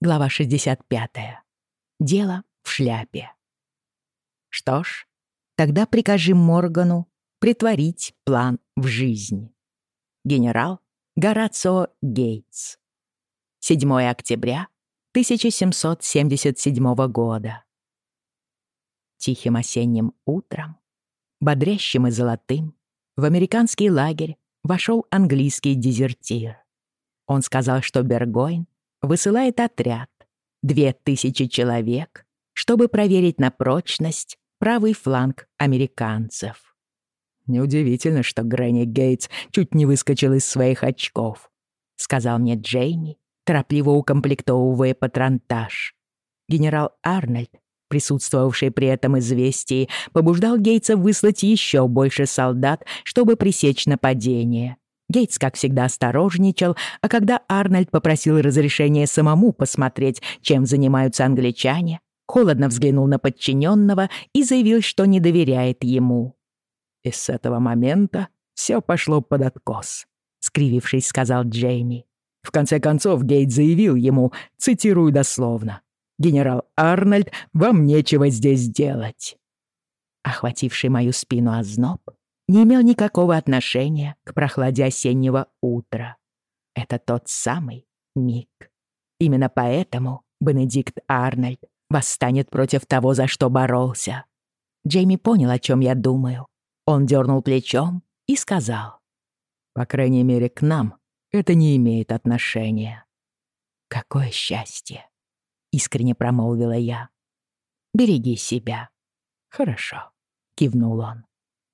Глава 65. Дело в шляпе. Что ж, тогда прикажи Моргану притворить план в жизнь. Генерал Горацио Гейтс. 7 октября 1777 года. Тихим осенним утром, бодрящим и золотым, в американский лагерь вошел английский дезертир. Он сказал, что Бергойн высылает отряд, две тысячи человек, чтобы проверить на прочность правый фланг американцев. «Неудивительно, что Грэнни Гейтс чуть не выскочил из своих очков», — сказал мне Джейми, торопливо укомплектовывая патронтаж. Генерал Арнольд, присутствовавший при этом известии, побуждал Гейтса выслать еще больше солдат, чтобы пресечь нападение. Гейтс, как всегда, осторожничал, а когда Арнольд попросил разрешения самому посмотреть, чем занимаются англичане, холодно взглянул на подчиненного и заявил, что не доверяет ему. «И с этого момента все пошло под откос», — скривившись, сказал Джейми. В конце концов, Гейт заявил ему, цитирую дословно, «Генерал Арнольд, вам нечего здесь делать». Охвативший мою спину озноб, не имел никакого отношения к прохладе осеннего утра. Это тот самый миг. Именно поэтому Бенедикт Арнольд восстанет против того, за что боролся. Джейми понял, о чем я думаю. Он дернул плечом и сказал. «По крайней мере, к нам это не имеет отношения». «Какое счастье!» — искренне промолвила я. «Береги себя». «Хорошо», — кивнул он.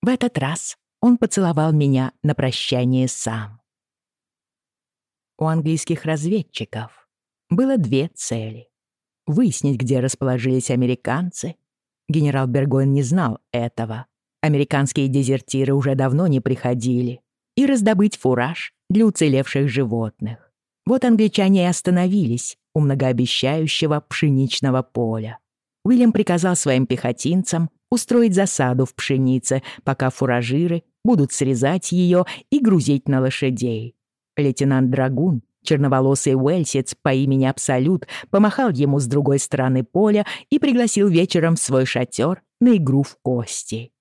В этот раз он поцеловал меня на прощание сам. У английских разведчиков было две цели. Выяснить, где расположились американцы. Генерал Бергойн не знал этого. Американские дезертиры уже давно не приходили. И раздобыть фураж для уцелевших животных. Вот англичане и остановились у многообещающего пшеничного поля. Уильям приказал своим пехотинцам устроить засаду в пшенице, пока фуражиры будут срезать ее и грузить на лошадей. Лейтенант Драгун, черноволосый уэльсец по имени Абсолют, помахал ему с другой стороны поля и пригласил вечером в свой шатер на игру в кости.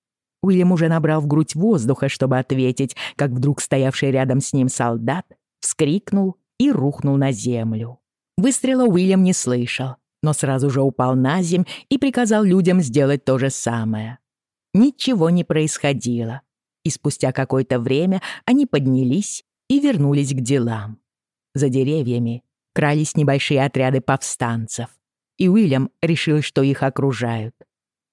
Уильям уже набрал в грудь воздуха, чтобы ответить, как вдруг стоявший рядом с ним солдат вскрикнул и рухнул на землю. Выстрела Уильям не слышал, но сразу же упал на земь и приказал людям сделать то же самое. Ничего не происходило, и спустя какое-то время они поднялись и вернулись к делам. За деревьями крались небольшие отряды повстанцев, и Уильям решил, что их окружают.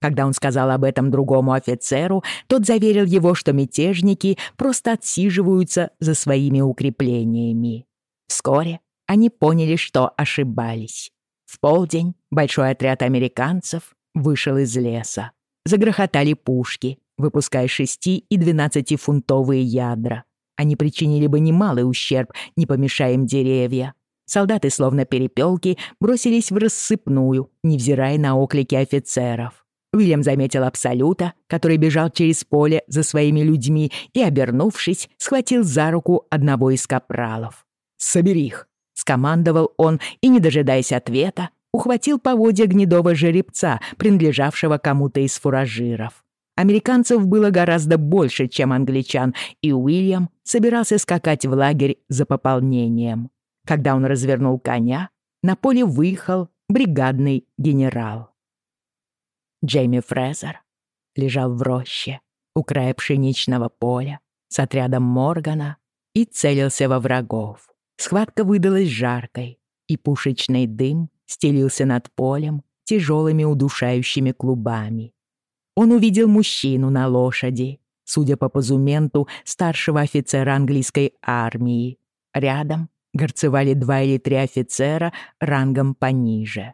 Когда он сказал об этом другому офицеру, тот заверил его, что мятежники просто отсиживаются за своими укреплениями. Вскоре они поняли, что ошибались. В полдень большой отряд американцев вышел из леса. Загрохотали пушки, выпуская шести и двенадцатифунтовые ядра. Они причинили бы немалый ущерб, не помешая им деревья. Солдаты, словно перепелки, бросились в рассыпную, невзирая на оклики офицеров. Уильям заметил Абсолюта, который бежал через поле за своими людьми и, обернувшись, схватил за руку одного из капралов. «Собери их!» Скомандовал он и, не дожидаясь ответа, ухватил поводья гнедого жеребца, принадлежавшего кому-то из фуражиров. Американцев было гораздо больше, чем англичан, и Уильям собирался скакать в лагерь за пополнением. Когда он развернул коня, на поле выехал бригадный генерал. Джейми Фрезер лежал в роще у края пшеничного поля с отрядом Моргана и целился во врагов. Схватка выдалась жаркой, и пушечный дым стелился над полем тяжелыми удушающими клубами. Он увидел мужчину на лошади, судя по позументу старшего офицера английской армии. Рядом горцевали два или три офицера рангом пониже.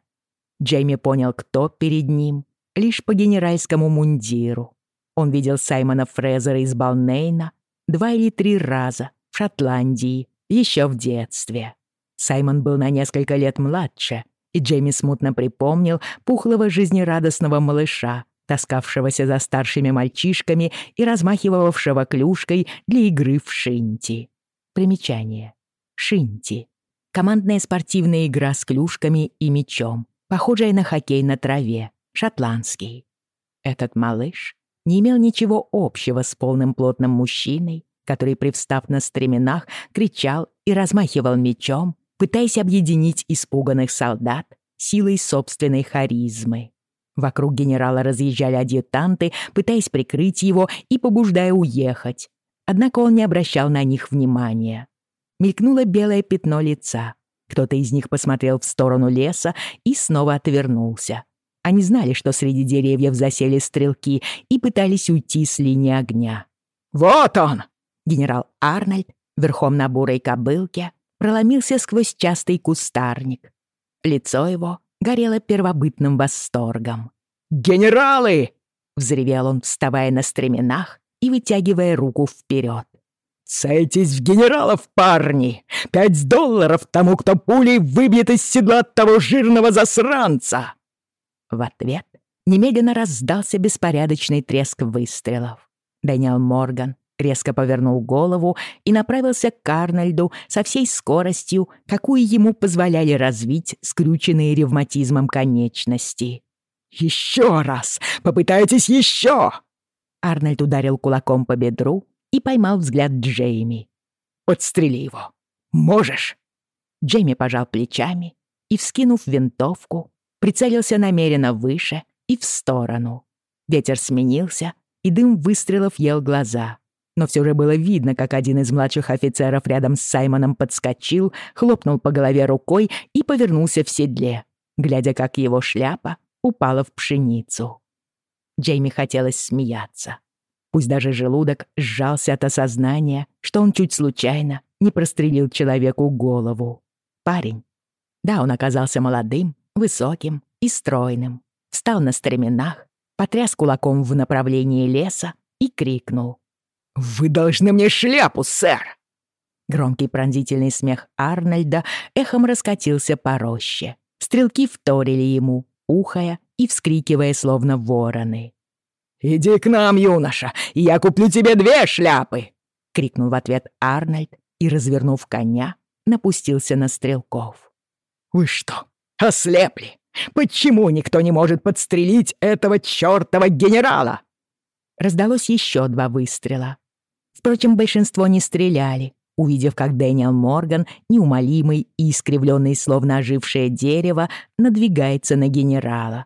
Джейми понял, кто перед ним, лишь по генеральскому мундиру. Он видел Саймона Фрезера из Балнейна два или три раза в Шотландии еще в детстве. Саймон был на несколько лет младше, и Джейми смутно припомнил пухлого жизнерадостного малыша, таскавшегося за старшими мальчишками и размахивавшего клюшкой для игры в шинти. Примечание. Шинти. командная спортивная игра с клюшками и мячом, похожая на хоккей на траве, шотландский. Этот малыш не имел ничего общего с полным плотным мужчиной, который, привстав на стременах, кричал и размахивал мечом, пытаясь объединить испуганных солдат силой собственной харизмы. Вокруг генерала разъезжали адъютанты, пытаясь прикрыть его и побуждая уехать. Однако он не обращал на них внимания. Мелькнуло белое пятно лица. Кто-то из них посмотрел в сторону леса и снова отвернулся. Они знали, что среди деревьев засели стрелки и пытались уйти с линии огня. «Вот он!» Генерал Арнольд, верхом на бурой кобылке, проломился сквозь частый кустарник. Лицо его горело первобытным восторгом. «Генералы!» — взревел он, вставая на стременах и вытягивая руку вперед. «Цельтесь в генералов, парни! Пять долларов тому, кто пулей выбьет из седла того жирного засранца!» В ответ немедленно раздался беспорядочный треск выстрелов. Дэниел Морган резко повернул голову и направился к Арнольду со всей скоростью, какую ему позволяли развить скрюченные ревматизмом конечности. «Еще раз! Попытайтесь еще!» Арнольд ударил кулаком по бедру и поймал взгляд Джейми. «Подстрели его! Можешь!» Джейми пожал плечами и, вскинув винтовку, прицелился намеренно выше и в сторону. Ветер сменился, и дым выстрелов ел глаза но все же было видно, как один из младших офицеров рядом с Саймоном подскочил, хлопнул по голове рукой и повернулся в седле, глядя, как его шляпа упала в пшеницу. Джейми хотелось смеяться. Пусть даже желудок сжался от осознания, что он чуть случайно не прострелил человеку голову. Парень. Да, он оказался молодым, высоким и стройным. Встал на стременах, потряс кулаком в направлении леса и крикнул. «Вы должны мне шляпу, сэр!» Громкий пронзительный смех Арнольда эхом раскатился по роще. Стрелки вторили ему, ухая и вскрикивая, словно вороны. «Иди к нам, юноша, и я куплю тебе две шляпы!» — крикнул в ответ Арнольд и, развернув коня, напустился на стрелков. «Вы что, ослепли? Почему никто не может подстрелить этого чёртова генерала?» Раздалось еще два выстрела. Впрочем, большинство не стреляли, увидев, как Дэниел Морган, неумолимый и искривленный, словно ожившее дерево, надвигается на генерала.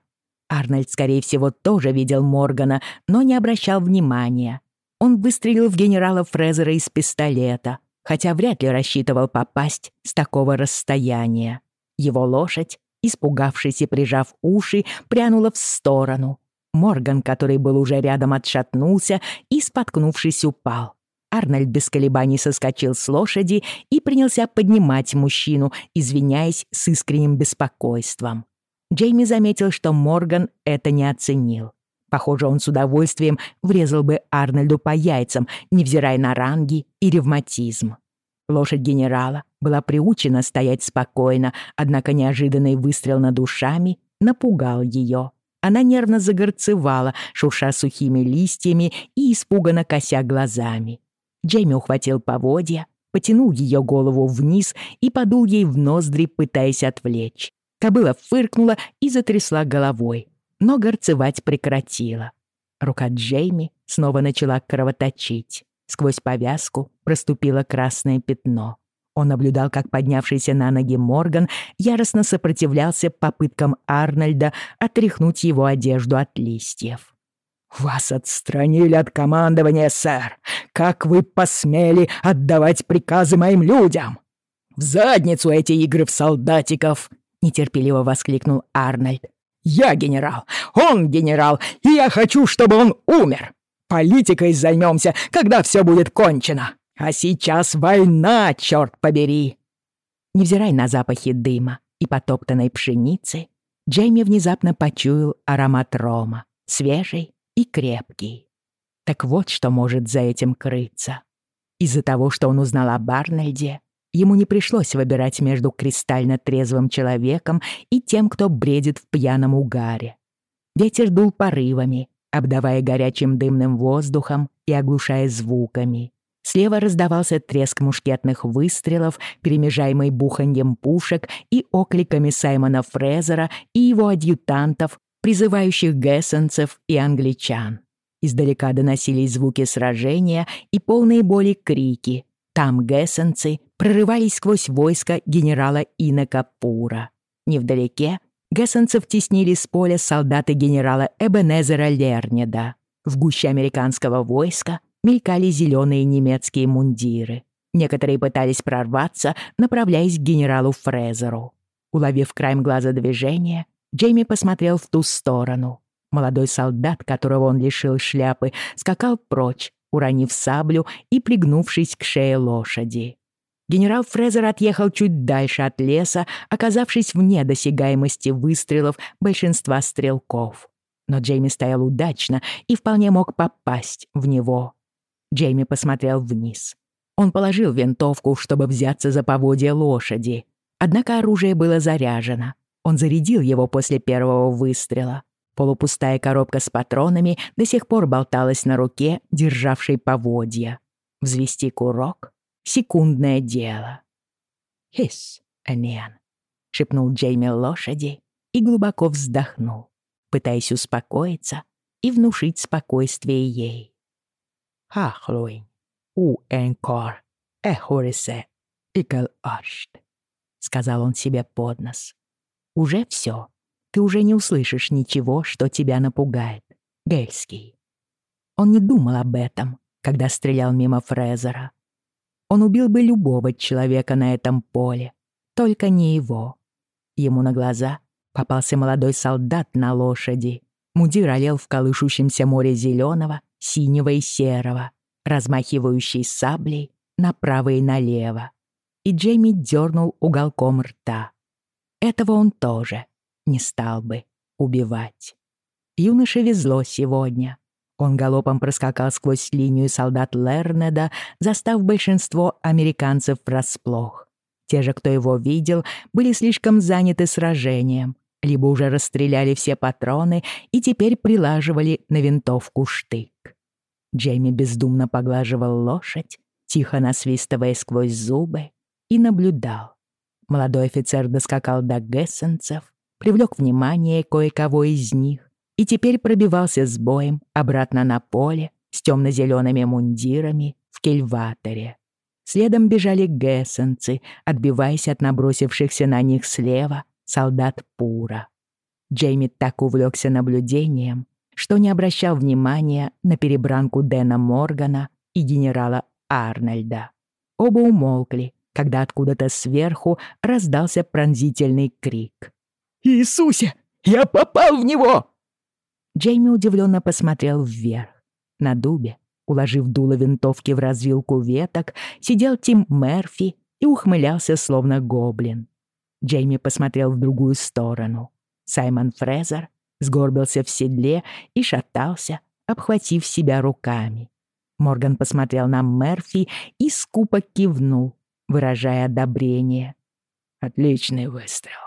Арнольд, скорее всего, тоже видел Моргана, но не обращал внимания. Он выстрелил в генерала Фрезера из пистолета, хотя вряд ли рассчитывал попасть с такого расстояния. Его лошадь, испугавшись и прижав уши, прянула в сторону. Морган, который был уже рядом, отшатнулся и, споткнувшись, упал. Арнольд без колебаний соскочил с лошади и принялся поднимать мужчину, извиняясь с искренним беспокойством. Джейми заметил, что Морган это не оценил. Похоже, он с удовольствием врезал бы Арнольду по яйцам, невзирая на ранги и ревматизм. Лошадь генерала была приучена стоять спокойно, однако неожиданный выстрел над ушами напугал ее. Она нервно загорцевала, шурша сухими листьями и испуганно кося глазами. Джейми ухватил поводья, потянул ее голову вниз и подул ей в ноздри, пытаясь отвлечь. Кобыла фыркнула и затрясла головой, но горцевать прекратила. Рука Джейми снова начала кровоточить. Сквозь повязку проступило красное пятно. Он наблюдал, как поднявшийся на ноги Морган яростно сопротивлялся попыткам Арнольда отряхнуть его одежду от листьев. «Вас отстранили от командования, сэр! Как вы посмели отдавать приказы моим людям?» «В задницу эти игры в солдатиков!» — нетерпеливо воскликнул Арнольд. «Я генерал, он генерал, и я хочу, чтобы он умер! Политикой займемся, когда все будет кончено!» А сейчас война, черт побери!» Невзирая на запахи дыма и потоптанной пшеницы, Джейми внезапно почуял аромат рома, свежий и крепкий. Так вот, что может за этим крыться. Из-за того, что он узнал о Барнольде, ему не пришлось выбирать между кристально трезвым человеком и тем, кто бредит в пьяном угаре. Ветер дул порывами, обдавая горячим дымным воздухом и оглушая звуками. Слева раздавался треск мушкетных выстрелов, перемежаемый буханьем пушек и окликами Саймона Фрезера и его адъютантов, призывающих гессенцев и англичан. Издалека доносились звуки сражения и полные боли крики. Там гессенцы прорывались сквозь войско генерала Инока Пура. Невдалеке гессенцев теснили с поля солдаты генерала Эбенезера Лернеда. В гуще американского войска мелькали зеленые немецкие мундиры. Некоторые пытались прорваться, направляясь к генералу Фрезеру. Уловив краем глаза движение, Джейми посмотрел в ту сторону. Молодой солдат, которого он лишил шляпы, скакал прочь, уронив саблю и пригнувшись к шее лошади. Генерал Фрезер отъехал чуть дальше от леса, оказавшись вне досягаемости выстрелов большинства стрелков. Но Джейми стоял удачно и вполне мог попасть в него. Джейми посмотрел вниз. Он положил винтовку, чтобы взяться за поводья лошади. Однако оружие было заряжено. Он зарядил его после первого выстрела. Полупустая коробка с патронами до сих пор болталась на руке, державшей поводья. Взвести курок — секундное дело. «Хис, Энен», — шепнул Джейми лошади и глубоко вздохнул, пытаясь успокоиться и внушить спокойствие ей. «Хахлуин, у энкор, эхорисе, икл аршт», — сказал он себе под нос. «Уже все ты уже не услышишь ничего, что тебя напугает. Гельский. Он не думал об этом, когда стрелял мимо Фрезера. Он убил бы любого человека на этом поле, только не его. Ему на глаза попался молодой солдат на лошади. Мудир олел в колышущемся море зеленого, синего и серого, размахивающий саблей направо и налево. И Джейми дернул уголком рта. Этого он тоже не стал бы убивать. Юноше везло сегодня. Он галопом проскакал сквозь линию солдат Лернеда, застав большинство американцев врасплох. Те же, кто его видел, были слишком заняты сражением, либо уже расстреляли все патроны и теперь прилаживали на винтовку штык. Джейми бездумно поглаживал лошадь, тихо насвистывая сквозь зубы, и наблюдал. Молодой офицер доскакал до гессенцев, привлек внимание кое-кого из них и теперь пробивался с боем обратно на поле с темно-зелеными мундирами в кельваторе. Следом бежали гессенцы, отбиваясь от набросившихся на них слева солдат Пура. Джейми так увлекся наблюдением, что не обращал внимания на перебранку Дэна Моргана и генерала Арнольда. Оба умолкли, когда откуда-то сверху раздался пронзительный крик. Иисусе! Я попал в него!» Джейми удивленно посмотрел вверх. На дубе, уложив дуло винтовки в развилку веток, сидел Тим Мерфи и ухмылялся, словно гоблин. Джейми посмотрел в другую сторону. Саймон Фрезер сгорбился в седле и шатался, обхватив себя руками. Морган посмотрел на Мерфи и скупо кивнул, выражая одобрение. «Отличный выстрел.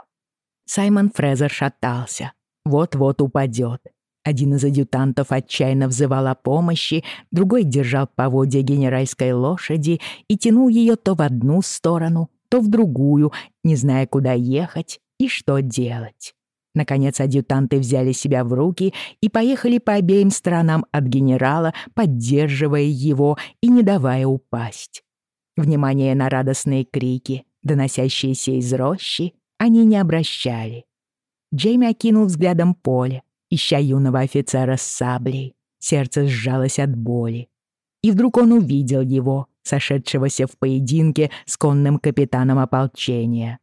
Саймон Фрезер шатался. Вот-вот упадет. Один из адъютантов отчаянно взывал о помощи, другой держал поводья генеральской лошади и тянул ее то в одну сторону, то в другую, не зная, куда ехать и что делать. Наконец адъютанты взяли себя в руки и поехали по обеим сторонам от генерала, поддерживая его и не давая упасть. Внимание на радостные крики, доносящиеся из рощи, они не обращали. Джейми окинул взглядом поле, ища юного офицера с саблей. Сердце сжалось от боли. И вдруг он увидел его, сошедшегося в поединке с конным капитаном ополчения.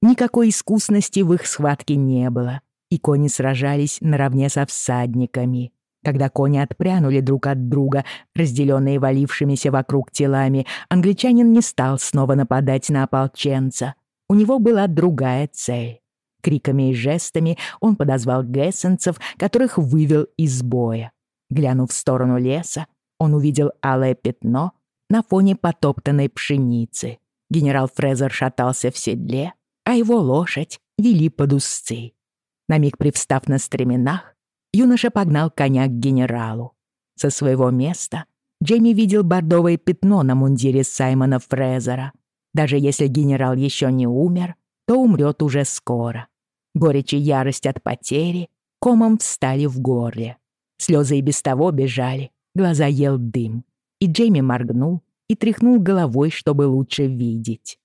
Никакой искусности в их схватке не было, и кони сражались наравне со всадниками. Когда кони отпрянули друг от друга, разделенные валившимися вокруг телами, англичанин не стал снова нападать на ополченца. У него была другая цель. Криками и жестами он подозвал гессенцев, которых вывел из боя. Глянув в сторону леса, он увидел алое пятно на фоне потоптанной пшеницы. Генерал Фрезер шатался в седле, а его лошадь вели под узцы. На миг привстав на стременах, юноша погнал коня к генералу. Со своего места Джейми видел бордовое пятно на мундире Саймона Фрезера. Даже если генерал еще не умер, то умрет уже скоро. Горечь и ярость от потери комом встали в горле. Слезы и без того бежали, глаза ел дым. И Джейми моргнул и тряхнул головой, чтобы лучше видеть.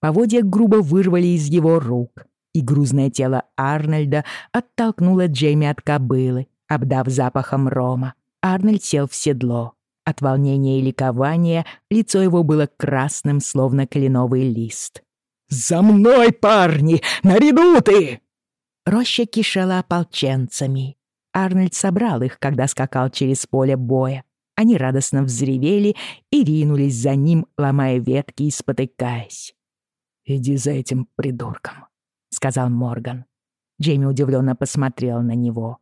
Поводья грубо вырвали из его рук, и грузное тело Арнольда оттолкнуло Джейми от кобылы, обдав запахом рома. Арнольд сел в седло. От волнения и ликования лицо его было красным, словно кленовый лист. «За мной, парни! Наряду ты!» Роща кишела ополченцами. Арнольд собрал их, когда скакал через поле боя. Они радостно взревели и ринулись за ним, ломая ветки и спотыкаясь. «Иди за этим придурком», — сказал Морган. Джейми удивленно посмотрел на него.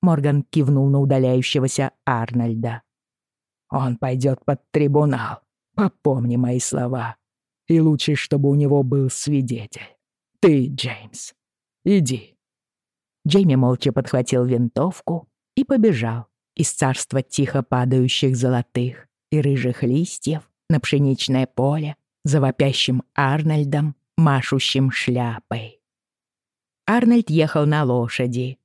Морган кивнул на удаляющегося Арнольда. «Он пойдет под трибунал. Попомни мои слова. И лучше, чтобы у него был свидетель. Ты, Джеймс, иди». Джейми молча подхватил винтовку и побежал из царства тихо падающих золотых и рыжих листьев на пшеничное поле за вопящим Арнольдом, машущим шляпой. Арнольд ехал на лошади,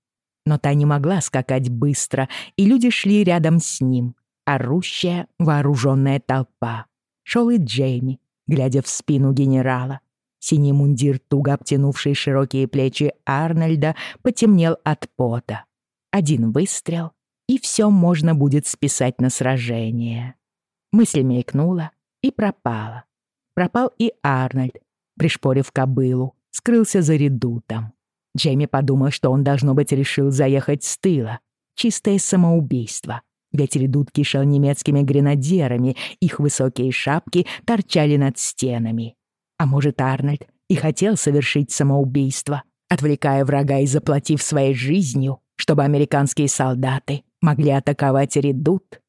но та не могла скакать быстро, и люди шли рядом с ним, орущая вооруженная толпа. Шел и Джейми, глядя в спину генерала. Синий мундир, туго обтянувший широкие плечи Арнольда, потемнел от пота. Один выстрел, и все можно будет списать на сражение. Мысль мелькнула и пропала. Пропал и Арнольд, пришпорив кобылу, скрылся за редутом. Джейми подумал, что он, должно быть, решил заехать с тыла. Чистое самоубийство. Ведь редут кишел немецкими гренадерами, их высокие шапки торчали над стенами. А может, Арнольд и хотел совершить самоубийство, отвлекая врага и заплатив своей жизнью, чтобы американские солдаты могли атаковать редут?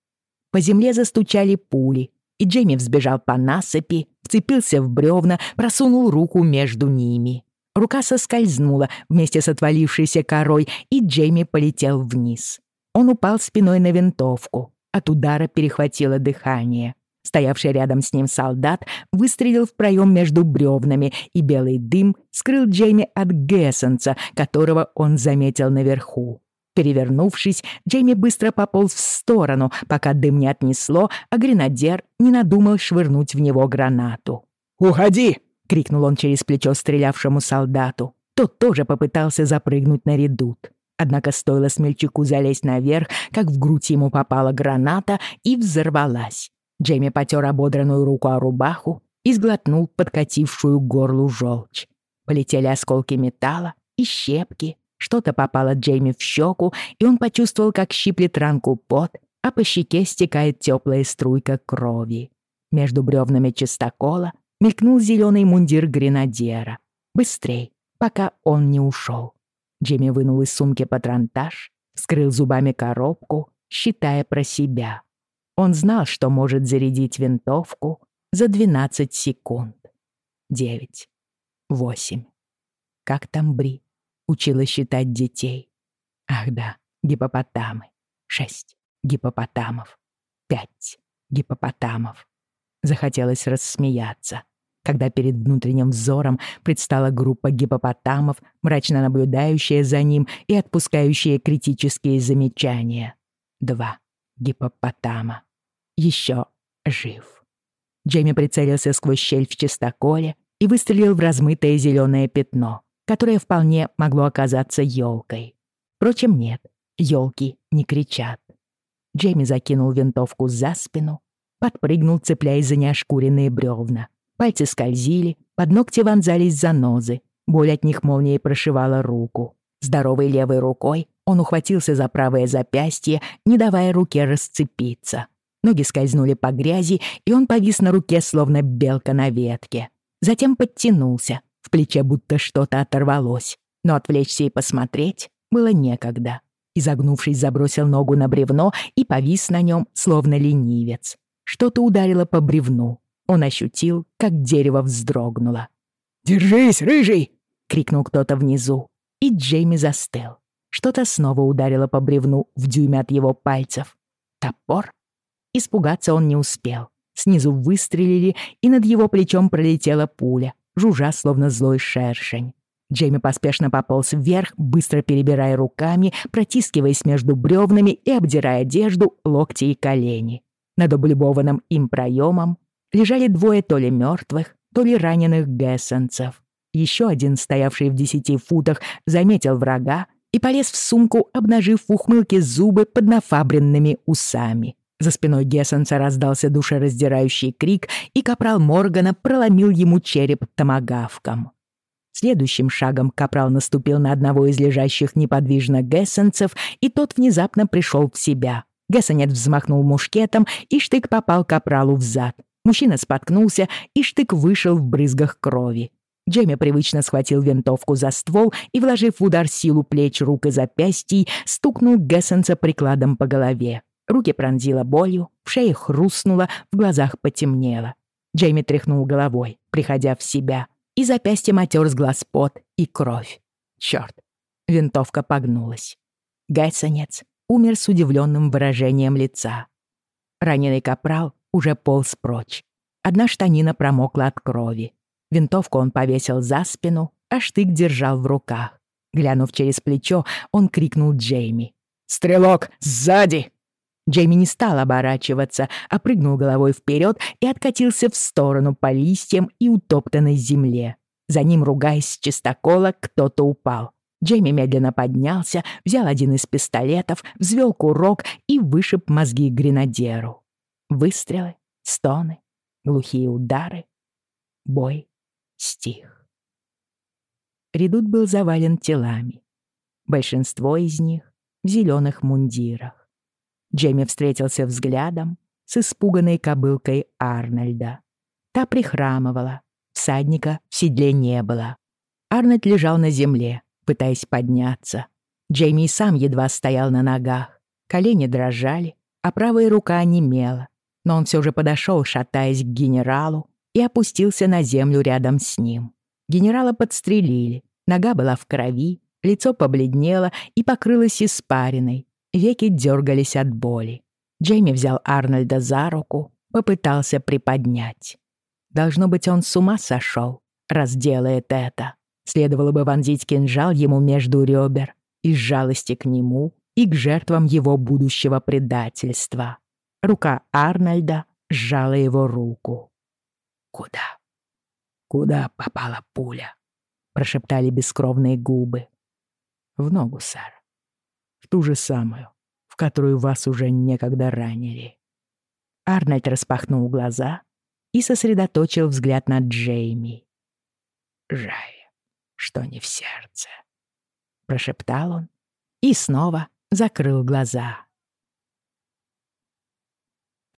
По земле застучали пули, и Джейми взбежал по насыпи, вцепился в бревна, просунул руку между ними. Рука соскользнула вместе с отвалившейся корой, и Джейми полетел вниз. Он упал спиной на винтовку. От удара перехватило дыхание. Стоявший рядом с ним солдат выстрелил в проем между бревнами, и белый дым скрыл Джейми от Гессенца, которого он заметил наверху. Перевернувшись, Джейми быстро пополз в сторону, пока дым не отнесло, а гренадер не надумал швырнуть в него гранату. «Уходи!» — крикнул он через плечо стрелявшему солдату. Тот тоже попытался запрыгнуть на редут. Однако стоило смельчаку залезть наверх, как в грудь ему попала граната и взорвалась. Джейми потер ободранную руку о рубаху и сглотнул подкатившую к горлу желчь. Полетели осколки металла и щепки, что-то попало Джейми в щеку, и он почувствовал, как щиплет ранку пот, а по щеке стекает теплая струйка крови. Между бревнами чистокола мелькнул зеленый мундир гренадера. Быстрей, пока он не ушел. Джейми вынул из сумки патронтаж, вскрыл зубами коробку, считая про себя. Он знал, что может зарядить винтовку за 12 секунд. Девять. Восемь. Как там Бри? учила считать детей. Ах да, гипопотамы. Шесть гипопотамов. Пять гипопотамов. Захотелось рассмеяться, когда перед внутренним взором предстала группа гипопотамов, мрачно наблюдающая за ним и отпускающая критические замечания. Два гипопотама. Еще жив. Джейми прицелился сквозь щель в чистоколе и выстрелил в размытое зеленое пятно которое вполне могло оказаться елкой. Впрочем, нет, елки не кричат. Джейми закинул винтовку за спину, подпрыгнул, цепляясь за неошкуренные бревна. Пальцы скользили, под ногти вонзались занозы, боль от них молнией прошивала руку. Здоровой левой рукой он ухватился за правое запястье, не давая руке расцепиться. Ноги скользнули по грязи, и он повис на руке, словно белка на ветке. Затем подтянулся, в плече будто что-то оторвалось, но отвлечься и посмотреть было некогда. Изогнувшись, забросил ногу на бревно и повис на нем, словно ленивец. Что-то ударило по бревну. Он ощутил, как дерево вздрогнуло. «Держись, рыжий!» — крикнул кто-то внизу. И Джейми застыл. Что-то снова ударило по бревну в дюйме от его пальцев. Топор? испугаться он не успел. Снизу выстрелили, и над его плечом пролетела пуля, жужжа, словно злой шершень. Джейми поспешно пополз вверх, быстро перебирая руками, протискиваясь между бревнами и обдирая одежду, локти и колени. Над облюбованным им проемом лежали двое то ли мертвых, то ли раненых гессенцев. Еще один, стоявший в десяти футах, заметил врага и полез в сумку, обнажив в ухмылке зубы под нафабренными усами. За спиной Гессенса раздался душераздирающий крик, и капрал Моргана проломил ему череп томагавком. Следующим шагом капрал наступил на одного из лежащих неподвижно гессенцев, и тот внезапно пришел в себя. Гессенец взмахнул мушкетом, и штык попал капралу в зад. Мужчина споткнулся, и штык вышел в брызгах крови. Джейми привычно схватил винтовку за ствол и, вложив в удар силу плеч, рук и запястий, стукнул Гессенца прикладом по голове. Руки пронзила болью, в шее хрустнуло, в глазах потемнело. Джейми тряхнул головой, приходя в себя, и запястьем отер с глаз пот и кровь. Чёрт, винтовка погнулась. Гайсонец умер с удивленным выражением лица. Раненый капрал уже полз прочь. Одна штанина промокла от крови. Винтовку он повесил за спину, а штык держал в руках. Глянув через плечо, он крикнул Джейми. «Стрелок, сзади!» Джейми не стал оборачиваться, а прыгнул головой вперед и откатился в сторону по листьям и утоптанной земле. За ним, ругаясь с чистокола, кто-то упал. Джейми медленно поднялся, взял один из пистолетов, взвел курок и вышиб мозги гренадеру. Выстрелы, стоны, глухие удары. Бой стих. Редут был завален телами. Большинство из них в зеленых мундирах. Джейми встретился взглядом с испуганной кобылкой Арнольда. Та прихрамывала, всадника в седле не было. Арнольд лежал на земле, пытаясь подняться. Джейми сам едва стоял на ногах. Колени дрожали, а правая рука онемела. Но он все же подошел, шатаясь к генералу, и опустился на землю рядом с ним. Генерала подстрелили, нога была в крови, лицо побледнело и покрылось испариной, веки дергались от боли. Джейми взял Арнольда за руку, попытался приподнять. Должно быть, он с ума сошел, раз делает это. Следовало бы вонзить кинжал ему между ребер из жалости к нему и к жертвам его будущего предательства. Рука Арнольда сжала его руку. «Куда? Куда попала пуля?» — прошептали бескровные губы. «В ногу, сэр. В ту же самую, в которую вас уже некогда ранили». Арнольд распахнул глаза и сосредоточил взгляд на Джейми. «Жаль, что не в сердце», — прошептал он и снова закрыл глаза.